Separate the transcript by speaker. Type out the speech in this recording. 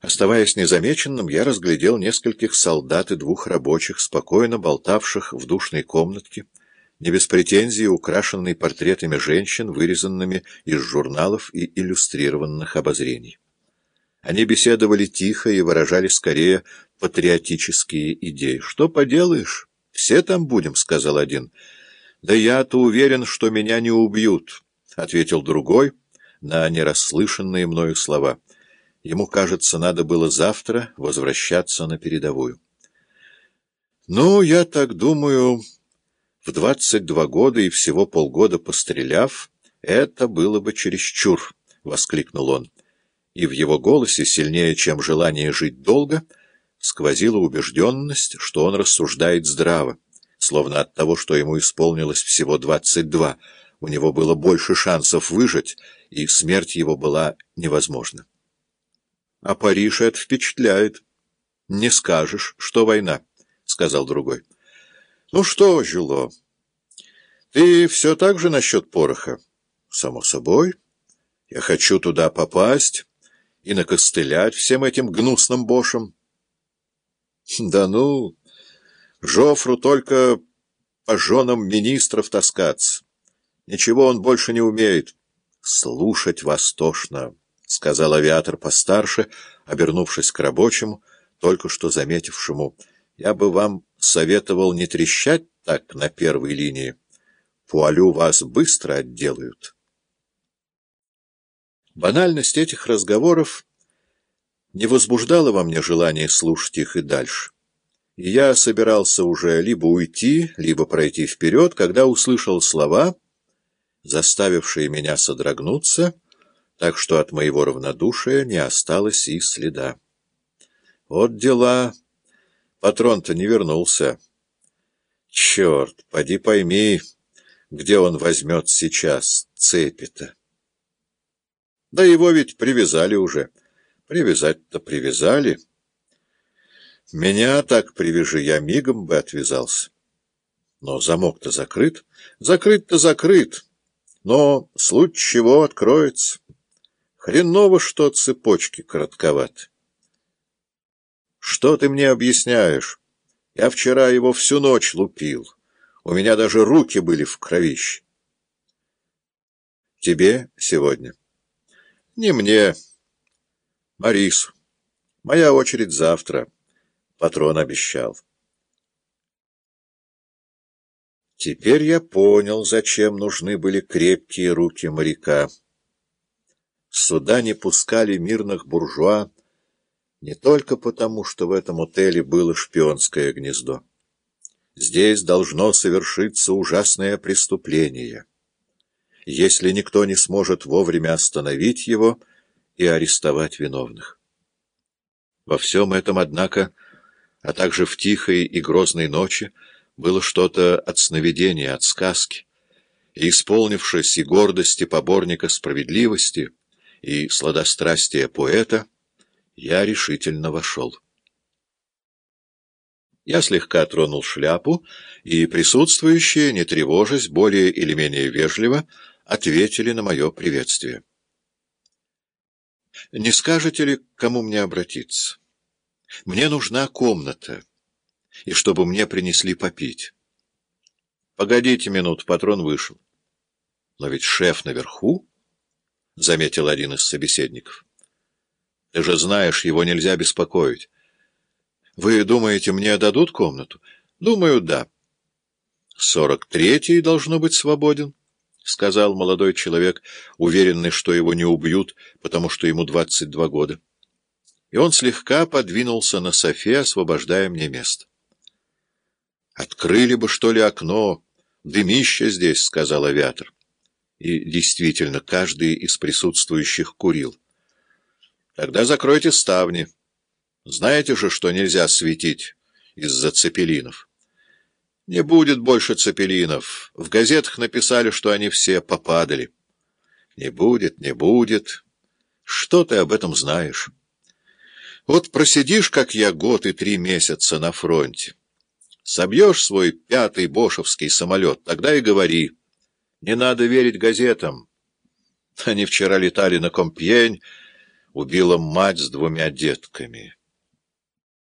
Speaker 1: Оставаясь незамеченным, я разглядел нескольких солдат и двух рабочих, спокойно болтавших в душной комнатке, не без претензий, украшенной портретами женщин, вырезанными из журналов и иллюстрированных обозрений. Они беседовали тихо и выражали скорее патриотические идеи. «Что поделаешь? Все там будем», — сказал один. «Да я-то уверен, что меня не убьют», — ответил другой на нерасслышанные мною слова. Ему, кажется, надо было завтра возвращаться на передовую. «Ну, я так думаю, в двадцать два года и всего полгода постреляв, это было бы чересчур», — воскликнул он. И в его голосе, сильнее, чем желание жить долго, сквозила убежденность, что он рассуждает здраво, словно от того, что ему исполнилось всего двадцать два, у него было больше шансов выжить, и смерть его была невозможна. — А Париж это впечатляет. — Не скажешь, что война, — сказал другой. — Ну что, Жюло, ты все так же насчет пороха? — Само собой. Я хочу туда попасть и накостылять всем этим гнусным бошам. — Да ну, Жофру только по женам министров таскаться. Ничего он больше не умеет. Слушать вас тошно. — сказал авиатор постарше, обернувшись к рабочему, только что заметившему. — Я бы вам советовал не трещать так на первой линии. Пуалю вас быстро отделают. Банальность этих разговоров не возбуждала во мне желание слушать их и дальше. И я собирался уже либо уйти, либо пройти вперед, когда услышал слова, заставившие меня содрогнуться — так что от моего равнодушия не осталось и следа. Вот дела. Патрон-то не вернулся. Черт, поди пойми, где он возьмет сейчас цепи-то. Да его ведь привязали уже. Привязать-то привязали. Меня так привяжи, я мигом бы отвязался. Но замок-то закрыт. Закрыт-то закрыт. Но случай чего откроется. Хреново, что цепочки коротковаты. Что ты мне объясняешь? Я вчера его всю ночь лупил. У меня даже руки были в кровище. Тебе сегодня? Не мне. Марису. Моя очередь завтра. Патрон обещал. Теперь я понял, зачем нужны были крепкие руки моряка. Сюда не пускали мирных буржуа не только потому, что в этом отеле было шпионское гнездо. Здесь должно совершиться ужасное преступление, если никто не сможет вовремя остановить его и арестовать виновных. Во всем этом, однако, а также в тихой и грозной ночи, было что-то от сновидения, от сказки, и, исполнившись и гордости поборника справедливости, и сладострастия поэта, я решительно вошел. Я слегка тронул шляпу, и присутствующие, не тревожась, более или менее вежливо, ответили на мое приветствие. «Не скажете ли, к кому мне обратиться? Мне нужна комната, и чтобы мне принесли попить». «Погодите минуту, патрон вышел». «Но ведь шеф наверху?» — заметил один из собеседников. — Ты же знаешь, его нельзя беспокоить. — Вы думаете, мне дадут комнату? — Думаю, да. — Сорок третий должно быть свободен, — сказал молодой человек, уверенный, что его не убьют, потому что ему двадцать два года. И он слегка подвинулся на софе, освобождая мне место. — Открыли бы, что ли, окно? Дымище здесь, — сказал авиатор. И действительно, каждый из присутствующих курил. Тогда закройте ставни. Знаете же, что нельзя светить из-за цепелинов. Не будет больше цепелинов. В газетах написали, что они все попадали. Не будет, не будет. Что ты об этом знаешь? Вот просидишь, как я, год и три месяца на фронте. Собьешь свой пятый бошевский самолет, тогда и говори. Не надо верить газетам. Они вчера летали на Компьень, убила мать с двумя детками.